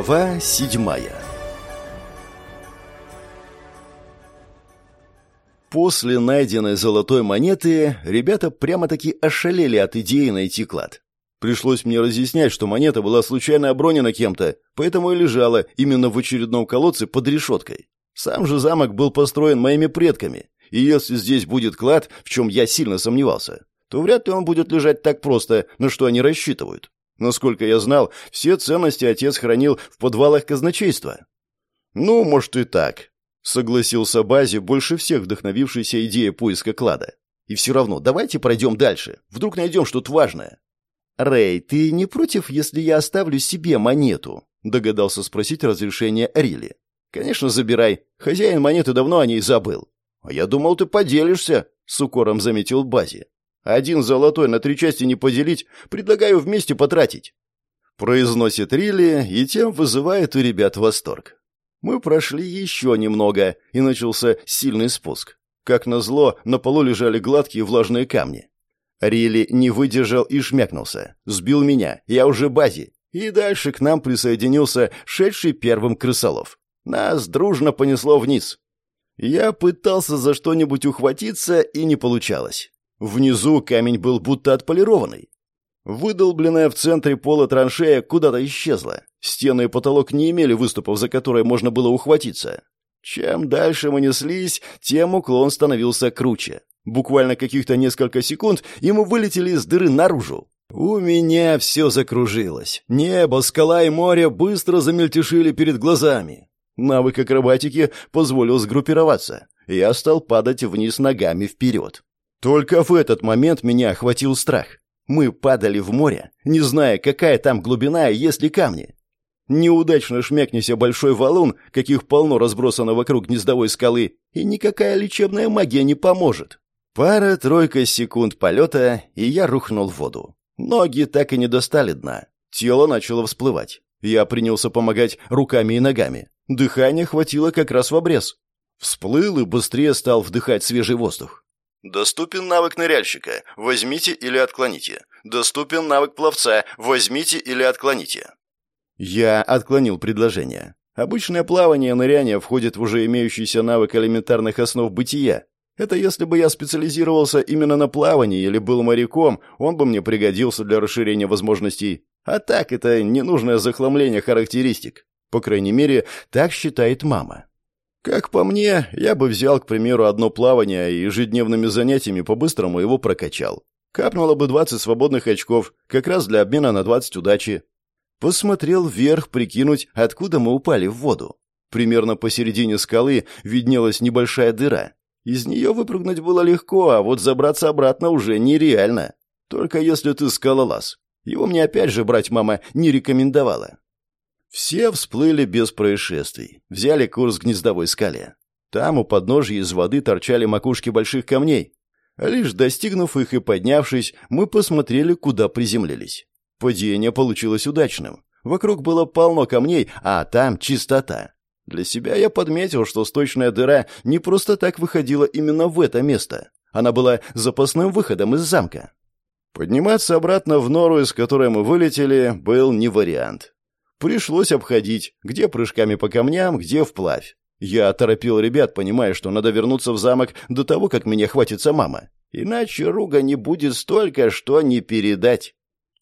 Глава седьмая После найденной золотой монеты ребята прямо-таки ошалели от идеи найти клад. Пришлось мне разъяснять, что монета была случайно обронена кем-то, поэтому и лежала именно в очередном колодце под решеткой. Сам же замок был построен моими предками, и если здесь будет клад, в чем я сильно сомневался, то вряд ли он будет лежать так просто, на что они рассчитывают. Насколько я знал, все ценности отец хранил в подвалах казначейства. Ну, может и так, согласился Бази, больше всех вдохновившийся идеей поиска клада. И все равно, давайте пройдем дальше. Вдруг найдем что-то важное. Рэй, ты не против, если я оставлю себе монету? Догадался спросить разрешение Рили. Конечно, забирай. Хозяин монеты давно о ней забыл. А я думал, ты поделишься, с укором заметил Бази. Один золотой на три части не поделить, предлагаю вместе потратить. Произносит Рилли и тем вызывает у ребят восторг. Мы прошли еще немного, и начался сильный спуск. Как назло, на полу лежали гладкие влажные камни. Рилли не выдержал и шмякнулся. Сбил меня, я уже бази. И дальше к нам присоединился шедший первым крысолов. Нас дружно понесло вниз. Я пытался за что-нибудь ухватиться, и не получалось. Внизу камень был будто отполированный. Выдолбленная в центре пола траншея куда-то исчезла. Стены и потолок не имели выступов, за которые можно было ухватиться. Чем дальше мы неслись, тем уклон становился круче. Буквально каких-то несколько секунд, и мы вылетели из дыры наружу. У меня все закружилось. Небо, скала и море быстро замельтешили перед глазами. Навык акробатики позволил сгруппироваться. Я стал падать вниз ногами вперед. Только в этот момент меня охватил страх. Мы падали в море, не зная, какая там глубина и есть ли камни. Неудачно шмякнися большой валун, каких полно разбросано вокруг гнездовой скалы, и никакая лечебная магия не поможет. Пара-тройка секунд полета, и я рухнул в воду. Ноги так и не достали дна. Тело начало всплывать. Я принялся помогать руками и ногами. Дыхание хватило как раз в обрез. Всплыл и быстрее стал вдыхать свежий воздух. Доступен навык ныряльщика. Возьмите или отклоните. Доступен навык пловца. Возьмите или отклоните. Я отклонил предложение. Обычное плавание и ныряние входит в уже имеющийся навык элементарных основ бытия. Это если бы я специализировался именно на плавании или был моряком, он бы мне пригодился для расширения возможностей. А так это ненужное захламление характеристик. По крайней мере, так считает мама. Как по мне, я бы взял, к примеру, одно плавание и ежедневными занятиями по-быстрому его прокачал. Капнуло бы 20 свободных очков, как раз для обмена на 20 удачи. Посмотрел вверх, прикинуть, откуда мы упали в воду. Примерно посередине скалы виднелась небольшая дыра. Из нее выпрыгнуть было легко, а вот забраться обратно уже нереально. Только если ты скалолаз. Его мне опять же брать мама не рекомендовала. Все всплыли без происшествий, взяли курс к гнездовой скале. Там у подножья из воды торчали макушки больших камней. Лишь достигнув их и поднявшись, мы посмотрели, куда приземлились. Падение получилось удачным. Вокруг было полно камней, а там чистота. Для себя я подметил, что сточная дыра не просто так выходила именно в это место. Она была запасным выходом из замка. Подниматься обратно в нору, из которой мы вылетели, был не вариант. Пришлось обходить, где прыжками по камням, где вплавь. Я торопил ребят, понимая, что надо вернуться в замок до того, как меня хватится мама. Иначе руга не будет столько, что не передать.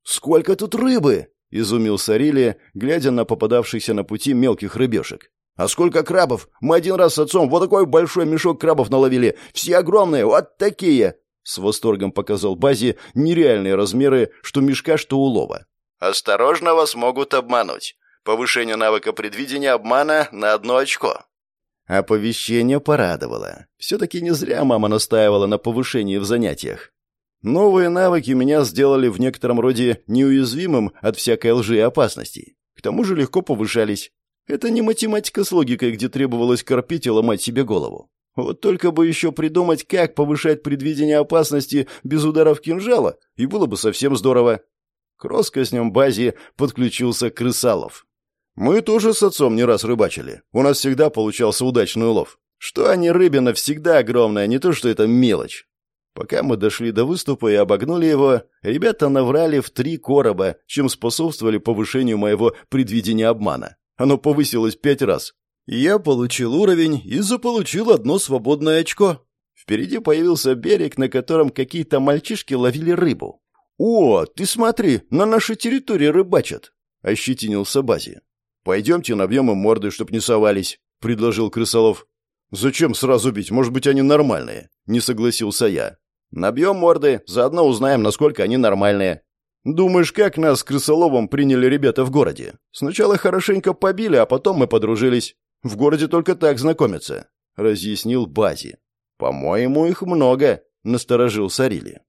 «Сколько тут рыбы!» — изумился Рилли, глядя на попадавшихся на пути мелких рыбешек. «А сколько крабов? Мы один раз с отцом вот такой большой мешок крабов наловили. Все огромные, вот такие!» С восторгом показал Бази нереальные размеры, что мешка, что улова. Осторожно, вас могут обмануть. Повышение навыка предвидения обмана на одно очко. Оповещение порадовало. Все-таки не зря мама настаивала на повышении в занятиях. Новые навыки меня сделали в некотором роде неуязвимым от всякой лжи и опасностей. К тому же легко повышались. Это не математика с логикой, где требовалось корпеть и ломать себе голову. Вот только бы еще придумать, как повышать предвидение опасности без ударов кинжала, и было бы совсем здорово. К роскосням базе подключился Крысалов. Мы тоже с отцом не раз рыбачили. У нас всегда получался удачный улов. Что они рыбина всегда огромная, не то что это мелочь. Пока мы дошли до выступа и обогнули его, ребята наврали в три короба, чем способствовали повышению моего предвидения обмана. Оно повысилось пять раз. Я получил уровень и заполучил одно свободное очко. Впереди появился берег, на котором какие-то мальчишки ловили рыбу. «О, ты смотри, на нашей территории рыбачат!» — ощетинился Бази. «Пойдемте набьем им морды, чтоб не совались», — предложил Крысолов. «Зачем сразу бить? Может быть, они нормальные?» — не согласился я. «Набьем морды, заодно узнаем, насколько они нормальные». «Думаешь, как нас с Крысоловым приняли ребята в городе? Сначала хорошенько побили, а потом мы подружились. В городе только так знакомятся», — разъяснил Бази. «По-моему, их много», — насторожил Сарили.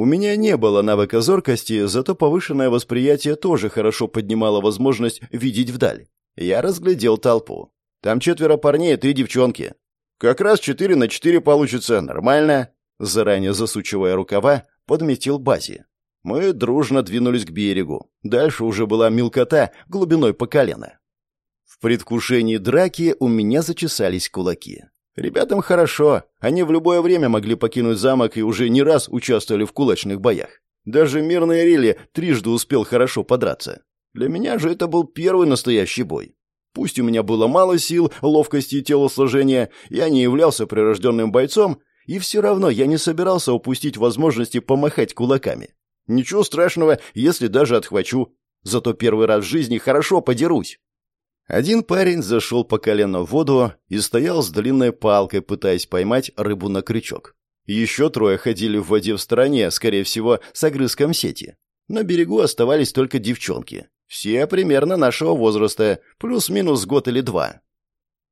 У меня не было навыка зоркости, зато повышенное восприятие тоже хорошо поднимало возможность видеть вдаль. Я разглядел толпу. Там четверо парней и три девчонки. Как раз четыре на четыре получится, нормально. Заранее засучивая рукава, подметил Бази. Мы дружно двинулись к берегу. Дальше уже была мелкота глубиной по колено. В предвкушении драки у меня зачесались кулаки. Ребятам хорошо. Они в любое время могли покинуть замок и уже не раз участвовали в кулачных боях. Даже мирный Рилли трижды успел хорошо подраться. Для меня же это был первый настоящий бой. Пусть у меня было мало сил, ловкости и телосложения, я не являлся прирожденным бойцом, и все равно я не собирался упустить возможности помахать кулаками. Ничего страшного, если даже отхвачу. Зато первый раз в жизни хорошо подерусь. Один парень зашел по колено в воду и стоял с длинной палкой, пытаясь поймать рыбу на крючок. Еще трое ходили в воде в стороне, скорее всего, с огрызком сети. На берегу оставались только девчонки. Все примерно нашего возраста, плюс-минус год или два.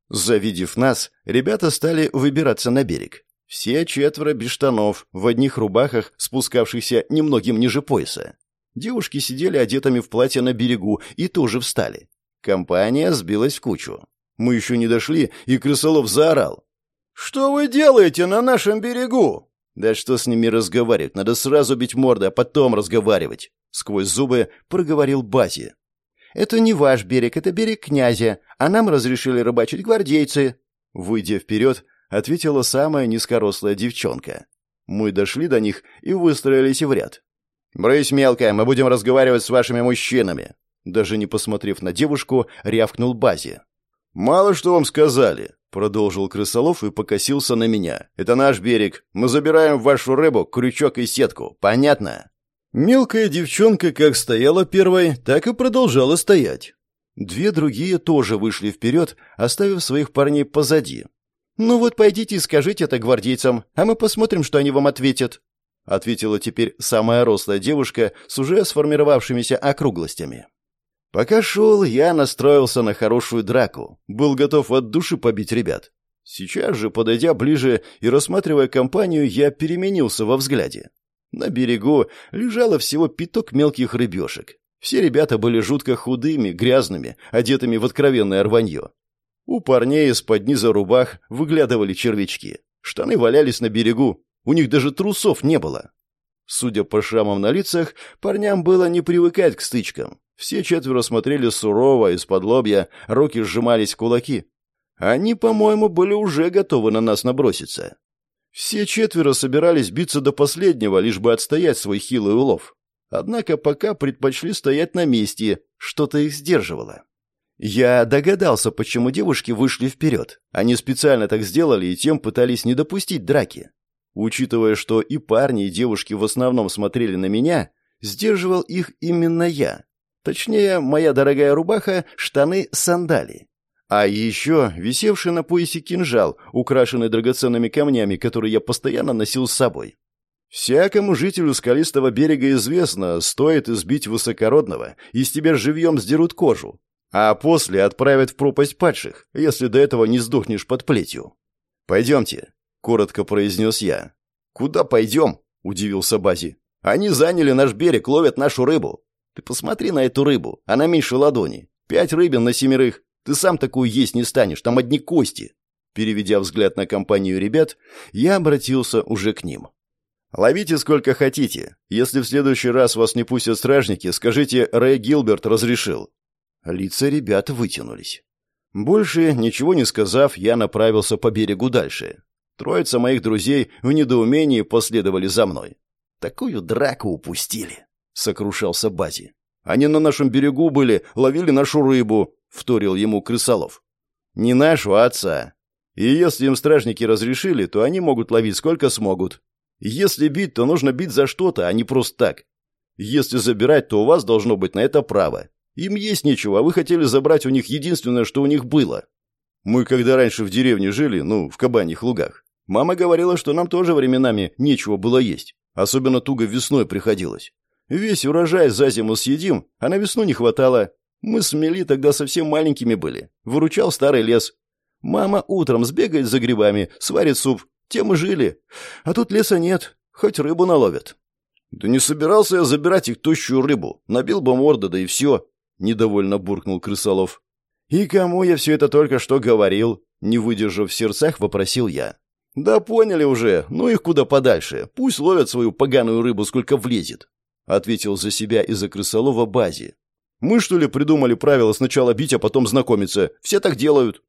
Завидев нас, ребята стали выбираться на берег. Все четверо без штанов, в одних рубахах, спускавшихся немногим ниже пояса. Девушки сидели одетыми в платье на берегу и тоже встали. Компания сбилась в кучу. Мы еще не дошли, и Крысолов заорал. «Что вы делаете на нашем берегу?» «Да что с ними разговаривать? Надо сразу бить морды, а потом разговаривать!» Сквозь зубы проговорил Бази. «Это не ваш берег, это берег князя, а нам разрешили рыбачить гвардейцы». Выйдя вперед, ответила самая низкорослая девчонка. Мы дошли до них и выстроились в ряд. «Брысь, мелкая, мы будем разговаривать с вашими мужчинами», даже не посмотрев на девушку, рявкнул Бази. «Мало что вам сказали», — продолжил Крысолов и покосился на меня. «Это наш берег. Мы забираем вашу рыбу, крючок и сетку. Понятно?» Мелкая девчонка как стояла первой, так и продолжала стоять. Две другие тоже вышли вперед, оставив своих парней позади. «Ну вот пойдите и скажите это гвардейцам, а мы посмотрим, что они вам ответят», ответила теперь самая рослая девушка с уже сформировавшимися округлостями. Пока шел, я настроился на хорошую драку, был готов от души побить ребят. Сейчас же, подойдя ближе и рассматривая компанию, я переменился во взгляде. На берегу лежало всего пяток мелких рыбешек. Все ребята были жутко худыми, грязными, одетыми в откровенное рванье. У парней из-под низа рубах выглядывали червячки. Штаны валялись на берегу, у них даже трусов не было. Судя по шрамам на лицах, парням было не привыкать к стычкам. Все четверо смотрели сурово, из-под лобья, руки сжимались в кулаки. Они, по-моему, были уже готовы на нас наброситься. Все четверо собирались биться до последнего, лишь бы отстоять свой хилый улов. Однако пока предпочли стоять на месте, что-то их сдерживало. Я догадался, почему девушки вышли вперед. Они специально так сделали и тем пытались не допустить драки. Учитывая, что и парни, и девушки в основном смотрели на меня, сдерживал их именно я. Точнее, моя дорогая рубаха, штаны, сандали. А еще висевший на поясе кинжал, украшенный драгоценными камнями, который я постоянно носил с собой. Всякому жителю скалистого берега известно, стоит избить высокородного, и с тебя живьем сдерут кожу, а после отправят в пропасть падших, если до этого не сдохнешь под плетью. «Пойдемте», — коротко произнес я. «Куда пойдем?» — удивился Бази. «Они заняли наш берег, ловят нашу рыбу. Ты посмотри на эту рыбу, она меньше ладони. Пять рыбин на семерых. Ты сам такую есть не станешь, там одни кости. Переведя взгляд на компанию ребят, я обратился уже к ним. «Ловите сколько хотите. Если в следующий раз вас не пустят стражники, скажите, Рэй Гилберт разрешил». Лица ребят вытянулись. Больше, ничего не сказав, я направился по берегу дальше. Троица моих друзей в недоумении последовали за мной. Такую драку упустили сокрушался Бази. Они на нашем берегу были, ловили нашу рыбу. — вторил ему крысолов. «Не нашу, отца. И если им стражники разрешили, то они могут ловить сколько смогут. Если бить, то нужно бить за что-то, а не просто так. Если забирать, то у вас должно быть на это право. Им есть нечего, а вы хотели забрать у них единственное, что у них было. Мы когда раньше в деревне жили, ну, в кабаньих лугах, мама говорила, что нам тоже временами нечего было есть. Особенно туго весной приходилось. Весь урожай за зиму съедим, а на весну не хватало. Мы с Мели тогда совсем маленькими были. Выручал старый лес. Мама утром сбегает за грибами, сварит суп. Тем и жили. А тут леса нет, хоть рыбу наловят. Да не собирался я забирать их тощую рыбу. Набил бы морды, да и все. Недовольно буркнул Крысолов. «И кому я все это только что говорил?» Не выдержав в сердцах, вопросил я. «Да поняли уже, ну их куда подальше. Пусть ловят свою поганую рыбу, сколько влезет», — ответил за себя и за крысолова Бази. «Мы, что ли, придумали правило сначала бить, а потом знакомиться? Все так делают».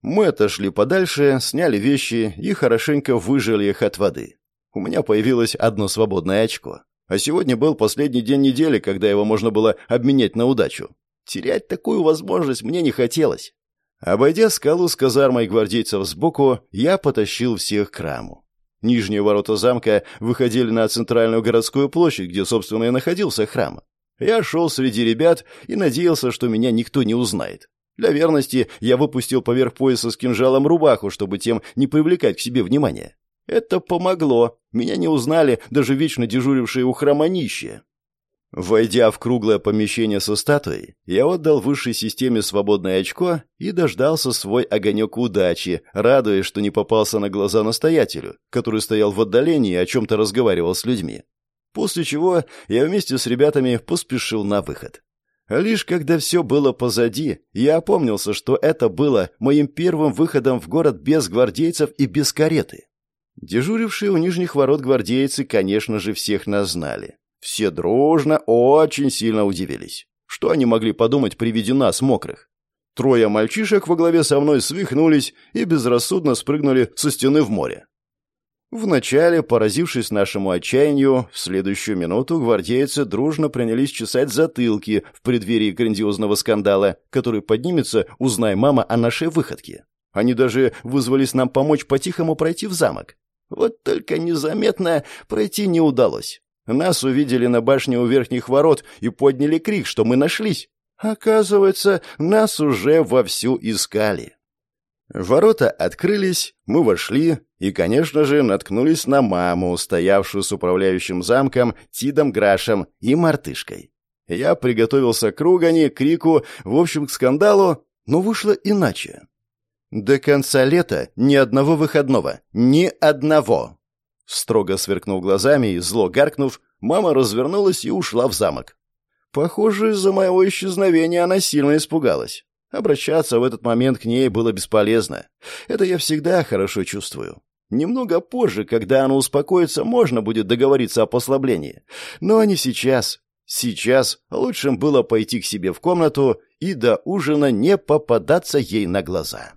Мы отошли подальше, сняли вещи и хорошенько выжили их от воды. У меня появилось одно свободное очко. А сегодня был последний день недели, когда его можно было обменять на удачу. Терять такую возможность мне не хотелось. Обойдя скалу с казармой гвардейцев сбоку, я потащил всех к храму. Нижние ворота замка выходили на центральную городскую площадь, где, собственно, и находился храм. Я шел среди ребят и надеялся, что меня никто не узнает. Для верности я выпустил поверх пояса с кинжалом рубаху, чтобы тем не привлекать к себе внимания. Это помогло. Меня не узнали даже вечно дежурившие у храма нищие. Войдя в круглое помещение со статуей, я отдал высшей системе свободное очко и дождался свой огонек удачи, радуясь, что не попался на глаза настоятелю, который стоял в отдалении и о чем-то разговаривал с людьми. После чего я вместе с ребятами поспешил на выход. Лишь когда все было позади, я опомнился, что это было моим первым выходом в город без гвардейцев и без кареты. Дежурившие у нижних ворот гвардейцы, конечно же, всех нас знали. Все дружно очень сильно удивились. Что они могли подумать при виде нас, мокрых? Трое мальчишек во главе со мной свихнулись и безрассудно спрыгнули со стены в море. Вначале, поразившись нашему отчаянию, в следующую минуту гвардейцы дружно принялись чесать затылки в преддверии грандиозного скандала, который поднимется, узнай мама о нашей выходке. Они даже вызвались нам помочь по-тихому пройти в замок. Вот только незаметно пройти не удалось. Нас увидели на башне у верхних ворот и подняли крик, что мы нашлись. Оказывается, нас уже вовсю искали. Ворота открылись, мы вошли и, конечно же, наткнулись на маму, стоявшую с управляющим замком Тидом Грашем и мартышкой. Я приготовился к ругани, крику, в общем, к скандалу, но вышло иначе. До конца лета ни одного выходного. Ни одного. Строго сверкнув глазами и зло гаркнув, мама развернулась и ушла в замок. Похоже, из-за моего исчезновения она сильно испугалась. Обращаться в этот момент к ней было бесполезно. Это я всегда хорошо чувствую. Немного позже, когда она успокоится, можно будет договориться о послаблении. Но не сейчас. Сейчас лучшим было пойти к себе в комнату и до ужина не попадаться ей на глаза.